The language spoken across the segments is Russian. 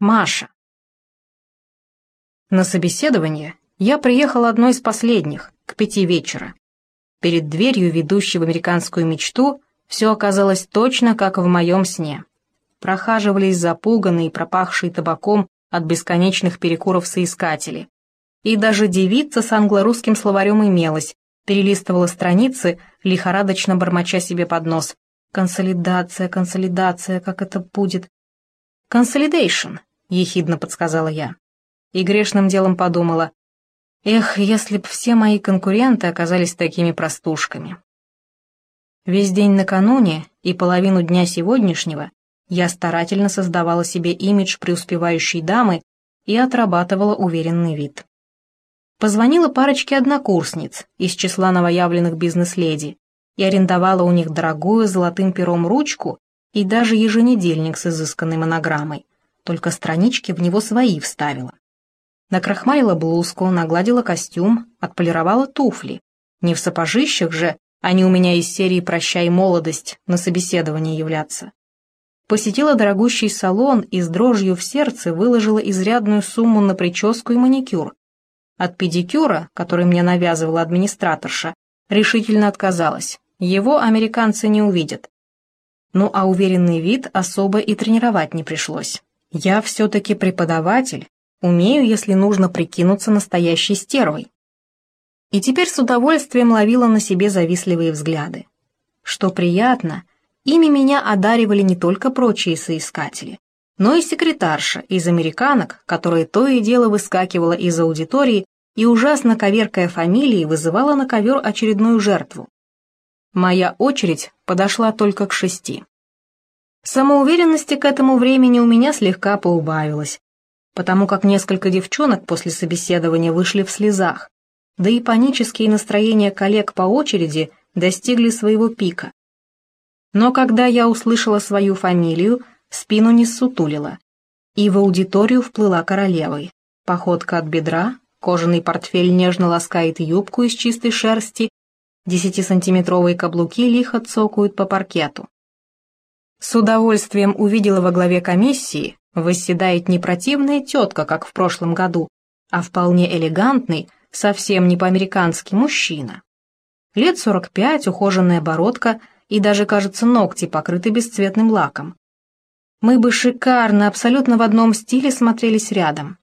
Маша. На собеседование я приехал одной из последних, к пяти вечера. Перед дверью, ведущей в американскую мечту, все оказалось точно как в моем сне. Прохаживались запуганные пропахшие табаком от бесконечных перекуров соискатели. И даже девица с англо-русским словарем имелась, перелистывала страницы, лихорадочно бормоча себе под нос. «Консолидация, консолидация, как это будет?» «Консолидейшн», — ехидно подсказала я. И грешным делом подумала, эх, если б все мои конкуренты оказались такими простушками. Весь день накануне и половину дня сегодняшнего я старательно создавала себе имидж преуспевающей дамы и отрабатывала уверенный вид. Позвонила парочке однокурсниц из числа новоявленных бизнес-леди и арендовала у них дорогую золотым пером ручку и даже еженедельник с изысканной монограммой только странички в него свои вставила. Накрахмалила блузку, нагладила костюм, отполировала туфли. Не в сапожищах же, они у меня из серии «Прощай, молодость» на собеседование являться. Посетила дорогущий салон и с дрожью в сердце выложила изрядную сумму на прическу и маникюр. От педикюра, который мне навязывала администраторша, решительно отказалась. Его американцы не увидят. Ну а уверенный вид особо и тренировать не пришлось. Я все-таки преподаватель, умею, если нужно прикинуться настоящей стервой. И теперь с удовольствием ловила на себе завистливые взгляды. Что приятно, ими меня одаривали не только прочие соискатели, но и секретарша из американок, которая то и дело выскакивала из аудитории и, ужасно коверкая фамилии, вызывала на ковер очередную жертву. Моя очередь подошла только к шести. Самоуверенности к этому времени у меня слегка поубавилось, потому как несколько девчонок после собеседования вышли в слезах, да и панические настроения коллег по очереди достигли своего пика. Но когда я услышала свою фамилию, спину не ссутулила, и в аудиторию вплыла королевой. Походка от бедра, кожаный портфель нежно ласкает юбку из чистой шерсти, десятисантиметровые каблуки лихо цокают по паркету. С удовольствием увидела во главе комиссии, восседает не противная тетка, как в прошлом году, а вполне элегантный, совсем не по-американски мужчина. Лет сорок пять, ухоженная бородка и даже, кажется, ногти покрыты бесцветным лаком. Мы бы шикарно, абсолютно в одном стиле смотрелись рядом.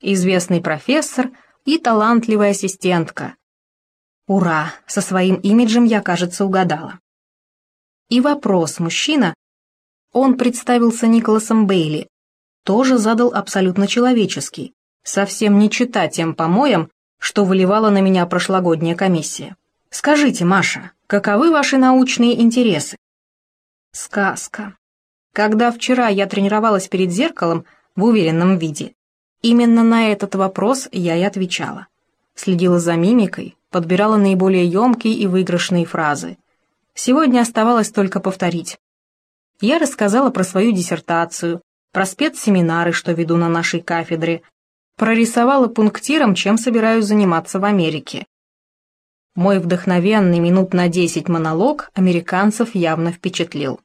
Известный профессор и талантливая ассистентка. Ура, со своим имиджем я, кажется, угадала. И вопрос мужчина он представился Николасом Бейли, тоже задал абсолютно человеческий, совсем не чита тем помоям, что выливала на меня прошлогодняя комиссия. «Скажите, Маша, каковы ваши научные интересы?» Сказка. Когда вчера я тренировалась перед зеркалом в уверенном виде, именно на этот вопрос я и отвечала. Следила за мимикой, подбирала наиболее емкие и выигрышные фразы. Сегодня оставалось только повторить. Я рассказала про свою диссертацию, про спецсеминары, что веду на нашей кафедре, прорисовала пунктиром, чем собираюсь заниматься в Америке. Мой вдохновенный минут на десять монолог американцев явно впечатлил.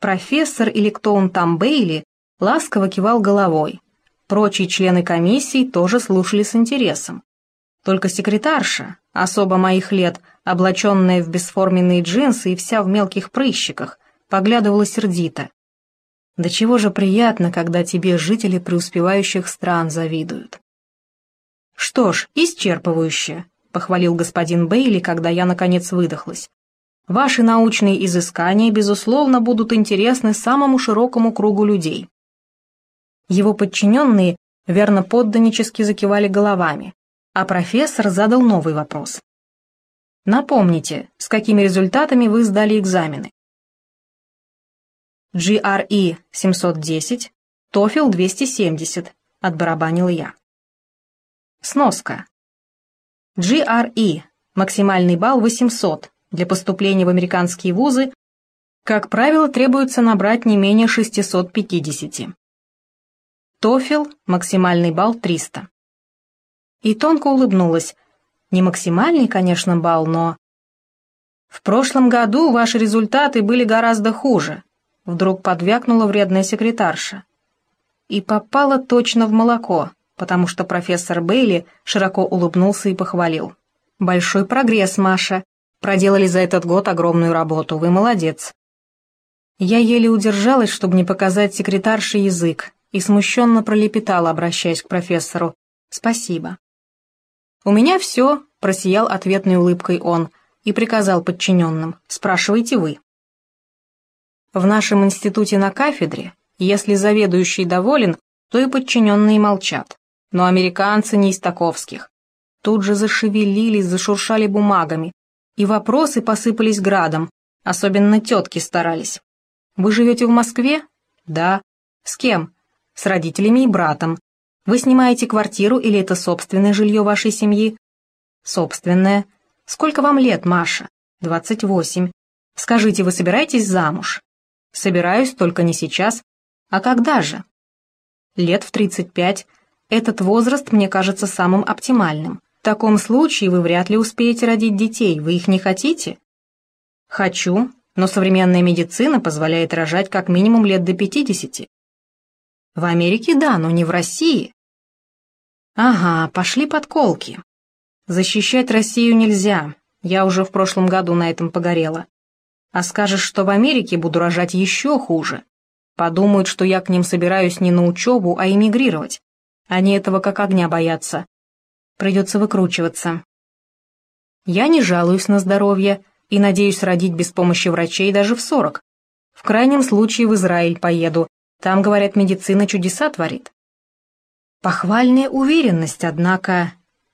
Профессор или кто он там Бейли ласково кивал головой. Прочие члены комиссии тоже слушали с интересом. Только секретарша, особо моих лет, облаченная в бесформенные джинсы и вся в мелких прыщиках, поглядывала сердито. Да чего же приятно, когда тебе жители преуспевающих стран завидуют. Что ж, исчерпывающе, похвалил господин Бейли, когда я наконец выдохлась. Ваши научные изыскания, безусловно, будут интересны самому широкому кругу людей. Его подчиненные верно подданнически закивали головами, а профессор задал новый вопрос. Напомните, с какими результатами вы сдали экзамены? GRE 710, TOEFL 270, отбарабанил я. Сноска. GRE, максимальный балл 800, для поступления в американские вузы, как правило, требуется набрать не менее 650. TOEFL, максимальный балл 300. И тонко улыбнулась. Не максимальный, конечно, балл, но... В прошлом году ваши результаты были гораздо хуже, Вдруг подвякнула вредная секретарша. и попала точно в молоко, потому что профессор Бейли широко улыбнулся и похвалил. «Большой прогресс, Маша. Проделали за этот год огромную работу. Вы молодец». Я еле удержалась, чтобы не показать секретарше язык, и смущенно пролепетала, обращаясь к профессору. «Спасибо». «У меня все», — просиял ответной улыбкой он, и приказал подчиненным. «Спрашивайте вы». В нашем институте на кафедре, если заведующий доволен, то и подчиненные молчат. Но американцы не из таковских. Тут же зашевелились, зашуршали бумагами, и вопросы посыпались градом, особенно тетки старались. «Вы живете в Москве?» «Да». «С кем?» «С родителями и братом. Вы снимаете квартиру или это собственное жилье вашей семьи?» «Собственное». «Сколько вам лет, Маша?» «Двадцать восемь». «Скажите, вы собираетесь замуж?» «Собираюсь, только не сейчас». «А когда же?» «Лет в тридцать пять. Этот возраст мне кажется самым оптимальным. В таком случае вы вряд ли успеете родить детей. Вы их не хотите?» «Хочу, но современная медицина позволяет рожать как минимум лет до пятидесяти. В Америке да, но не в России. Ага, пошли подколки. Защищать Россию нельзя, я уже в прошлом году на этом погорела. А скажешь, что в Америке буду рожать еще хуже. Подумают, что я к ним собираюсь не на учебу, а эмигрировать. Они этого как огня боятся. Придется выкручиваться. Я не жалуюсь на здоровье и надеюсь родить без помощи врачей даже в сорок. В крайнем случае в Израиль поеду, там, говорят, медицина чудеса творит. Похвальная уверенность, однако,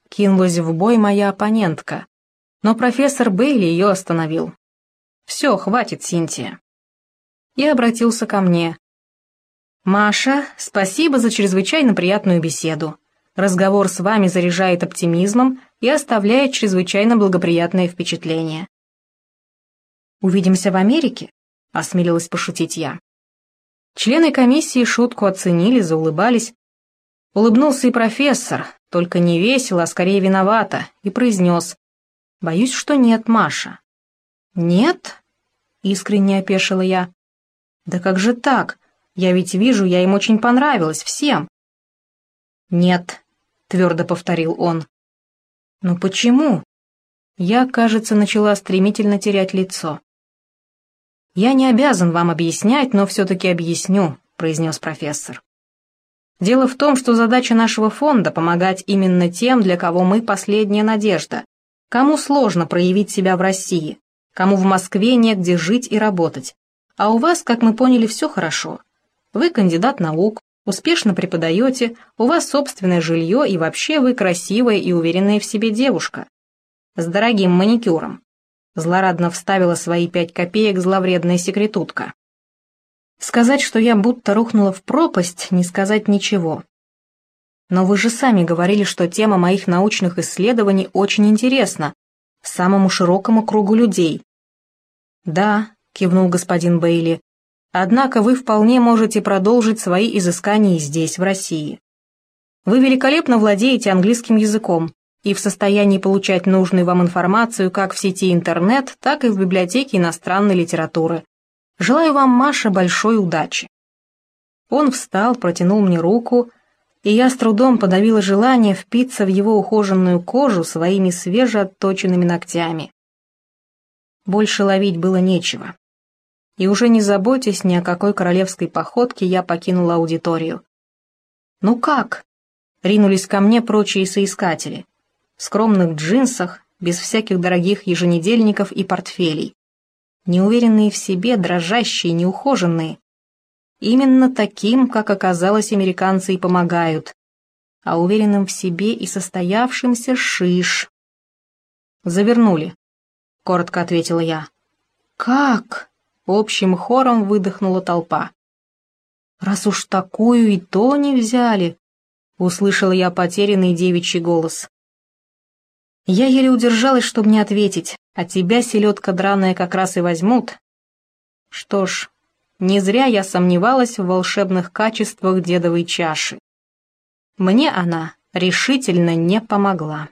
кинулась в бой моя оппонентка. Но профессор Бейли ее остановил. «Все, хватит, Синтия». И обратился ко мне. «Маша, спасибо за чрезвычайно приятную беседу. Разговор с вами заряжает оптимизмом и оставляет чрезвычайно благоприятное впечатление». «Увидимся в Америке?» — осмелилась пошутить я. Члены комиссии шутку оценили, заулыбались. Улыбнулся и профессор, только не весело, а скорее виновато, и произнес. «Боюсь, что нет, Маша». «Нет?» — искренне опешила я. «Да как же так? Я ведь вижу, я им очень понравилась, всем». «Нет», — твердо повторил он. «Ну почему?» Я, кажется, начала стремительно терять лицо. «Я не обязан вам объяснять, но все-таки объясню», — произнес профессор. «Дело в том, что задача нашего фонда — помогать именно тем, для кого мы последняя надежда, кому сложно проявить себя в России, кому в Москве негде жить и работать. А у вас, как мы поняли, все хорошо. Вы кандидат наук, успешно преподаете, у вас собственное жилье и вообще вы красивая и уверенная в себе девушка. С дорогим маникюром. Злорадно вставила свои пять копеек зловредная секретутка. Сказать, что я будто рухнула в пропасть, не сказать ничего. Но вы же сами говорили, что тема моих научных исследований очень интересна, самому широкому кругу людей. Да, кивнул господин Бейли, однако вы вполне можете продолжить свои изыскания здесь, в России. Вы великолепно владеете английским языком, и в состоянии получать нужную вам информацию как в сети интернет, так и в библиотеке иностранной литературы. Желаю вам, Маша, большой удачи. Он встал, протянул мне руку, и я с трудом подавила желание впиться в его ухоженную кожу своими свежеотточенными ногтями. Больше ловить было нечего. И уже не заботясь ни о какой королевской походке, я покинула аудиторию. «Ну как?» — ринулись ко мне прочие соискатели в скромных джинсах, без всяких дорогих еженедельников и портфелей. Неуверенные в себе, дрожащие, неухоженные. Именно таким, как оказалось, американцы и помогают. А уверенным в себе и состоявшимся шиш. «Завернули», — коротко ответила я. «Как?» — общим хором выдохнула толпа. «Раз уж такую и то не взяли», — услышала я потерянный девичий голос. Я еле удержалась, чтобы не ответить, а тебя, селедка драная, как раз и возьмут. Что ж, не зря я сомневалась в волшебных качествах дедовой чаши. Мне она решительно не помогла.